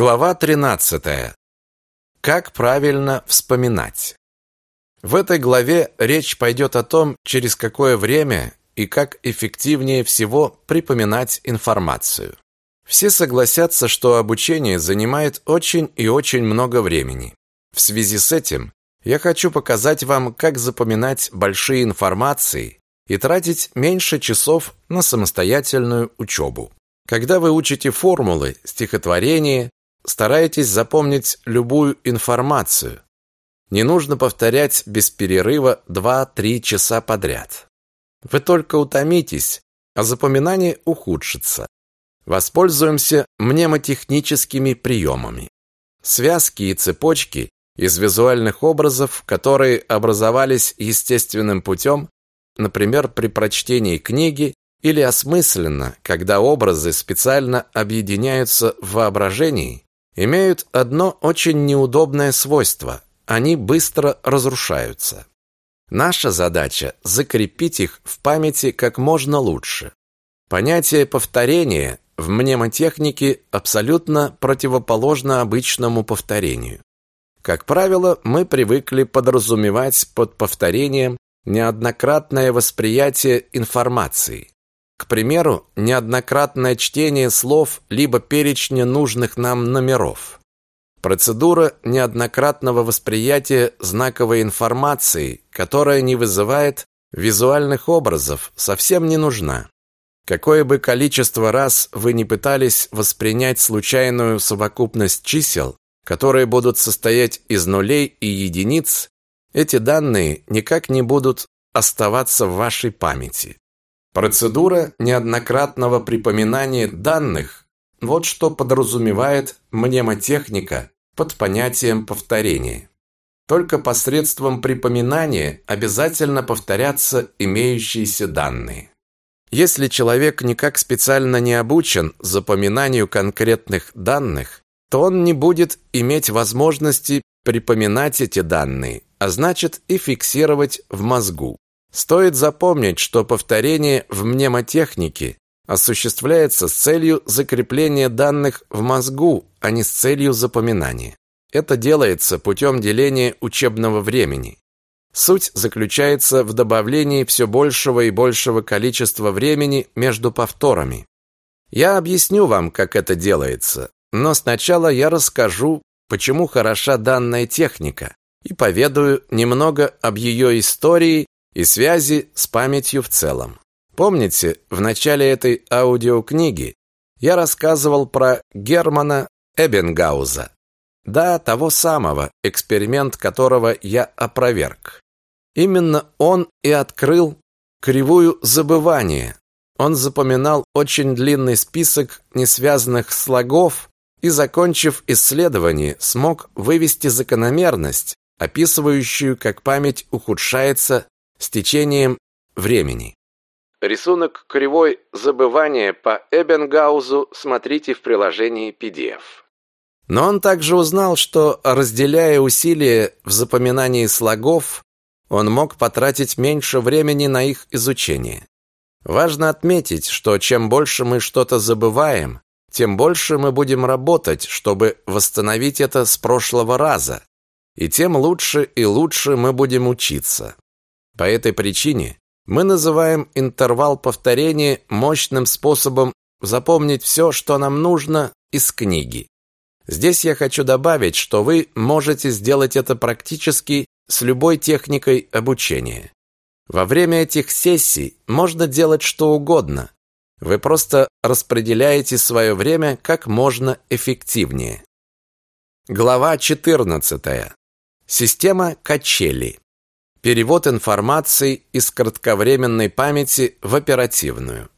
Глава 13. Как правильно вспоминать? В этой главе речь пойдет о том, через какое время и как эффективнее всего припоминать информацию. Все согласятся, что обучение занимает очень и очень много времени. В связи с этим я хочу показать вам, как запоминать большие информации и тратить меньше часов на самостоятельную учебу. Когда вы учите формулы, стихотворения, старайтесь запомнить любую информацию. Не нужно повторять без перерыва 2-3 часа подряд. Вы только утомитесь, а запоминание ухудшится. Воспользуемся мнемотехническими приемами. Связки и цепочки из визуальных образов, которые образовались естественным путем, например, при прочтении книги или осмысленно, когда образы специально объединяются в воображении, имеют одно очень неудобное свойство – они быстро разрушаются. Наша задача – закрепить их в памяти как можно лучше. Понятие повторения в мнемотехнике абсолютно противоположно обычному повторению. Как правило, мы привыкли подразумевать под повторением неоднократное восприятие информации. К примеру, неоднократное чтение слов либо перечня нужных нам номеров. Процедура неоднократного восприятия знаковой информации, которая не вызывает визуальных образов, совсем не нужна. Какое бы количество раз вы не пытались воспринять случайную совокупность чисел, которые будут состоять из нулей и единиц, эти данные никак не будут оставаться в вашей памяти. Процедура неоднократного припоминания данных – вот что подразумевает мнемотехника под понятием повторения. Только посредством припоминания обязательно повторятся имеющиеся данные. Если человек никак специально не обучен запоминанию конкретных данных, то он не будет иметь возможности припоминать эти данные, а значит и фиксировать в мозгу. Стоит запомнить, что повторение в мнемотехнике осуществляется с целью закрепления данных в мозгу, а не с целью запоминания. Это делается путем деления учебного времени. Суть заключается в добавлении все большего и большего количества времени между повторами. Я объясню вам, как это делается, но сначала я расскажу, почему хороша данная техника, и поведаю немного об ее истории и связи с памятью в целом. Помните, в начале этой аудиокниги я рассказывал про Германа Эббенгауза. Да, того самого, эксперимент которого я опроверг. Именно он и открыл кривую забывания. Он запоминал очень длинный список несвязанных слогов и, закончив исследование, смог вывести закономерность, описывающую, как память ухудшается с течением времени. Рисунок кривой забывания по Эббенгаузу смотрите в приложении PDF. Но он также узнал, что, разделяя усилия в запоминании слогов, он мог потратить меньше времени на их изучение. Важно отметить, что чем больше мы что-то забываем, тем больше мы будем работать, чтобы восстановить это с прошлого раза, и тем лучше и лучше мы будем учиться. По этой причине мы называем интервал повторения мощным способом запомнить все, что нам нужно из книги. Здесь я хочу добавить, что вы можете сделать это практически с любой техникой обучения. Во время этих сессий можно делать что угодно. Вы просто распределяете свое время как можно эффективнее. Глава 14. Система качели. Перевод информации из кратковременной памяти в оперативную.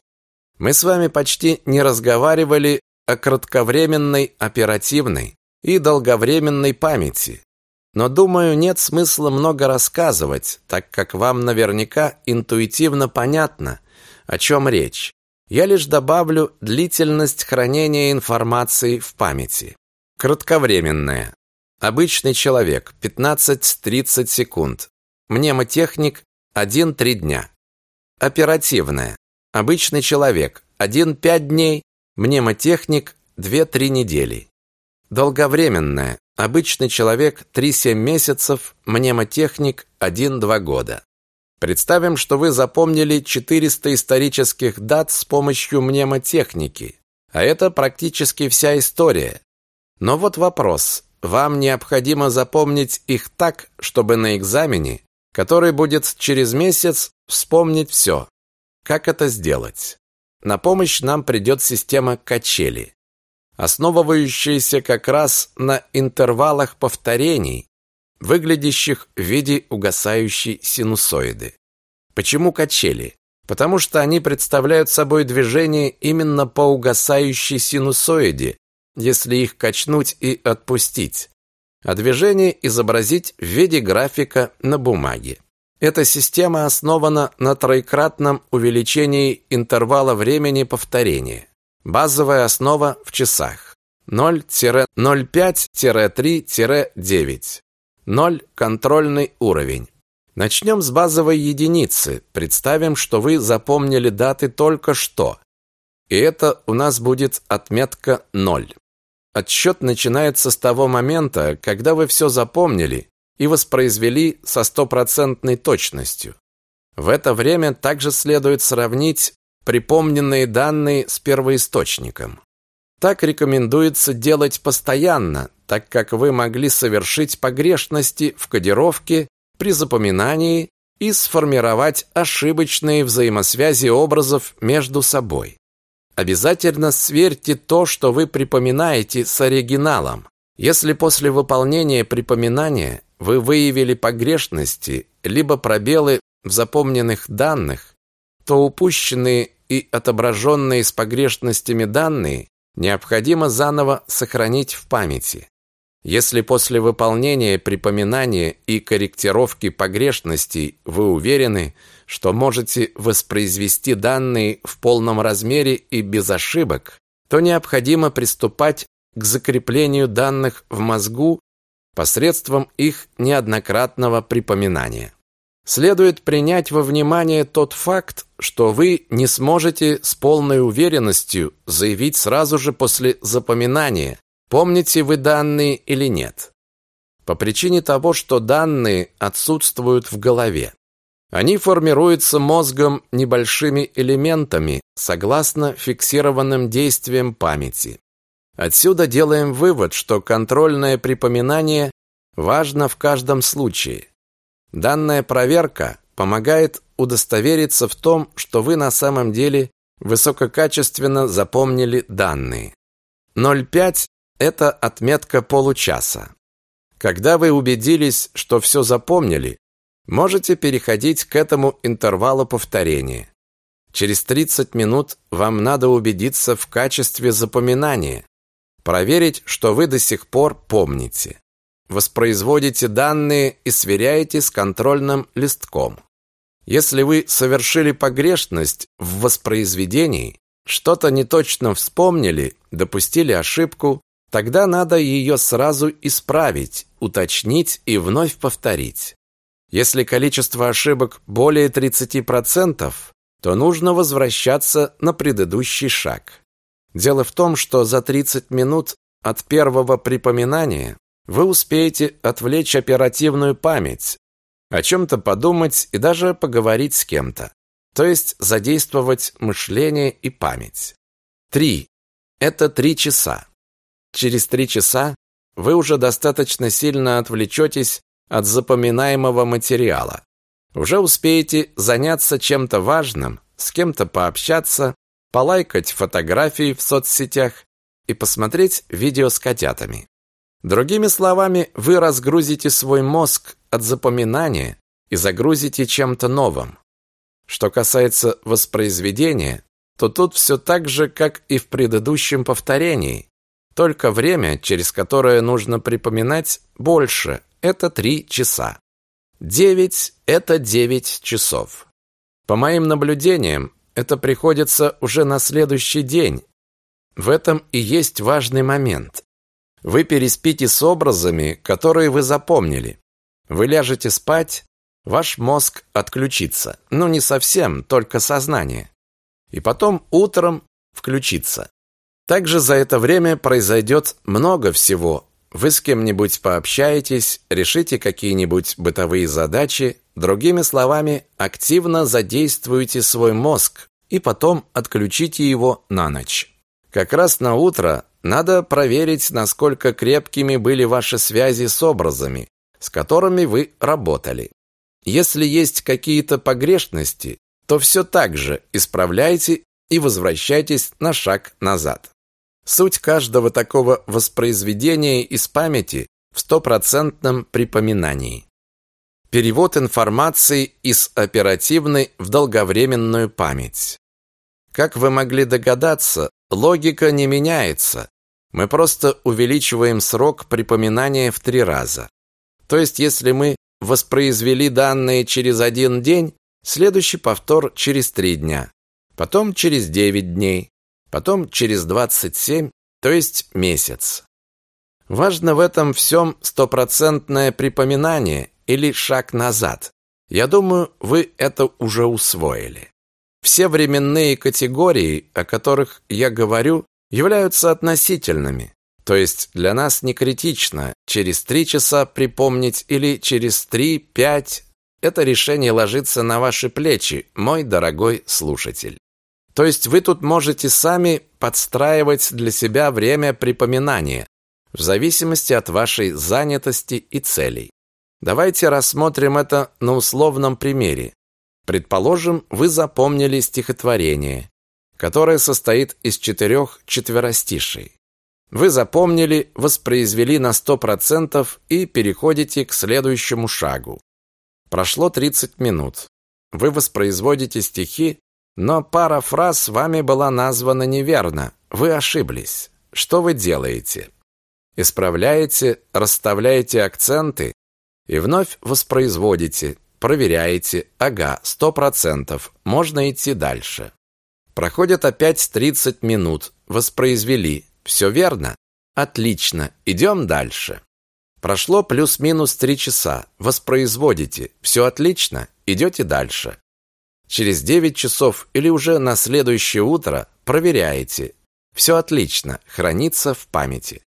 Мы с вами почти не разговаривали о кратковременной, оперативной и долговременной памяти. Но, думаю, нет смысла много рассказывать, так как вам наверняка интуитивно понятно, о чем речь. Я лишь добавлю длительность хранения информации в памяти. Кратковременная. Обычный человек 15-30 секунд. Мнемотехник 1-3 дня. Оперативная. Обычный человек 1-5 дней, мнемотехник 2-3 недели. долговременная. Обычный человек 3-7 месяцев, мнемотехник 1-2 года. Представим, что вы запомнили 400 исторических дат с помощью мнемотехники. А это практически вся история. Но вот вопрос. Вам необходимо запомнить их так, чтобы на экзамене, который будет через месяц, вспомнить все. Как это сделать? На помощь нам придет система качели, основывающаяся как раз на интервалах повторений, выглядящих в виде угасающей синусоиды. Почему качели? Потому что они представляют собой движение именно по угасающей синусоиде, если их качнуть и отпустить, а движение изобразить в виде графика на бумаге. Эта система основана на троекратном увеличении интервала времени повторения. Базовая основа в часах. 0-05-3-9. 0 – контрольный уровень. Начнем с базовой единицы. Представим, что вы запомнили даты только что. И это у нас будет отметка 0. Отсчет начинается с того момента, когда вы все запомнили и воспроизвели со стопроцентной точностью. В это время также следует сравнить припомненные данные с первоисточником. Так рекомендуется делать постоянно, так как вы могли совершить погрешности в кодировке при запоминании и сформировать ошибочные взаимосвязи образов между собой. Обязательно сверьте то, что вы припоминаете с оригиналом. Если после выполнения припоминания вы выявили погрешности либо пробелы в запомненных данных, то упущенные и отображенные с погрешностями данные необходимо заново сохранить в памяти. Если после выполнения припоминания и корректировки погрешностей вы уверены, что можете воспроизвести данные в полном размере и без ошибок, то необходимо приступать к закреплению данных в мозгу посредством их неоднократного припоминания. Следует принять во внимание тот факт, что вы не сможете с полной уверенностью заявить сразу же после запоминания, помните вы данные или нет. По причине того, что данные отсутствуют в голове. Они формируются мозгом небольшими элементами, согласно фиксированным действиям памяти. Отсюда делаем вывод, что контрольное припоминание важно в каждом случае. Данная проверка помогает удостовериться в том, что вы на самом деле высококачественно запомнили данные. 0,5 – это отметка получаса. Когда вы убедились, что все запомнили, можете переходить к этому интервалу повторения. Через 30 минут вам надо убедиться в качестве запоминания, Проверить, что вы до сих пор помните. Воспроизводите данные и сверяете с контрольным листком. Если вы совершили погрешность в воспроизведении, что-то неточно вспомнили, допустили ошибку, тогда надо ее сразу исправить, уточнить и вновь повторить. Если количество ошибок более 30%, то нужно возвращаться на предыдущий шаг. Дело в том, что за 30 минут от первого припоминания вы успеете отвлечь оперативную память, о чем-то подумать и даже поговорить с кем-то. То есть задействовать мышление и память. 3. Это 3 часа. Через 3 часа вы уже достаточно сильно отвлечетесь от запоминаемого материала. Уже успеете заняться чем-то важным, с кем-то пообщаться, полайкать фотографии в соцсетях и посмотреть видео с котятами. Другими словами, вы разгрузите свой мозг от запоминания и загрузите чем-то новым. Что касается воспроизведения, то тут все так же, как и в предыдущем повторении, только время, через которое нужно припоминать, больше – это 3 часа. 9 – это 9 часов. По моим наблюдениям, это приходится уже на следующий день. В этом и есть важный момент. Вы переспите с образами, которые вы запомнили. Вы ляжете спать, ваш мозг отключится. Ну, не совсем, только сознание. И потом утром включится. Также за это время произойдет много всего. Вы с кем-нибудь пообщаетесь, решите какие-нибудь бытовые задачи, другими словами, активно задействуете свой мозг и потом отключите его на ночь. Как раз на утро надо проверить, насколько крепкими были ваши связи с образами, с которыми вы работали. Если есть какие-то погрешности, то все так же исправляйте и возвращайтесь на шаг назад. Суть каждого такого воспроизведения из памяти в стопроцентном припоминании. Перевод информации из оперативной в долговременную память. Как вы могли догадаться, логика не меняется. Мы просто увеличиваем срок припоминания в три раза. То есть, если мы воспроизвели данные через один день, следующий повтор через три дня, потом через девять дней, потом через двадцать семь, то есть месяц. Важно в этом всем стопроцентное припоминание или шаг назад. Я думаю, вы это уже усвоили. Все временные категории, о которых я говорю, являются относительными. То есть для нас не критично через три часа припомнить или через три, пять. Это решение ложится на ваши плечи, мой дорогой слушатель. То есть вы тут можете сами подстраивать для себя время припоминания в зависимости от вашей занятости и целей. Давайте рассмотрим это на условном примере. Предположим, вы запомнили стихотворение, которое состоит из четырех четверостишей. Вы запомнили, воспроизвели на 100% и переходите к следующему шагу. Прошло 30 минут. Вы воспроизводите стихи, но пара фраз вами была названа неверно. Вы ошиблись. Что вы делаете? Исправляете, расставляете акценты и вновь воспроизводите, проверяете. Ага, 100%. Можно идти дальше. Проходит опять 30 минут. Воспроизвели. Все верно? Отлично. Идем дальше. Прошло плюс-минус три часа. Воспроизводите. Все отлично. Идете дальше. Через 9 часов или уже на следующее утро проверяете. Все отлично. Хранится в памяти.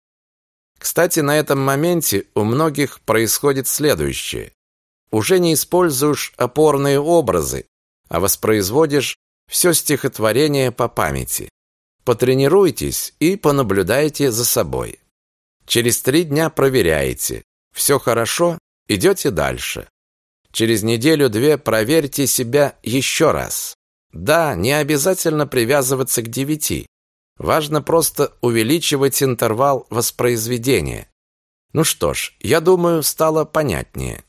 Кстати, на этом моменте у многих происходит следующее. Уже не используешь опорные образы, а воспроизводишь все стихотворение по памяти. Потренируйтесь и понаблюдайте за собой. Через три дня проверяете. Все хорошо, идете дальше. Через неделю-две проверьте себя еще раз. Да, не обязательно привязываться к девяти. Важно просто увеличивать интервал воспроизведения. Ну что ж, я думаю, стало понятнее.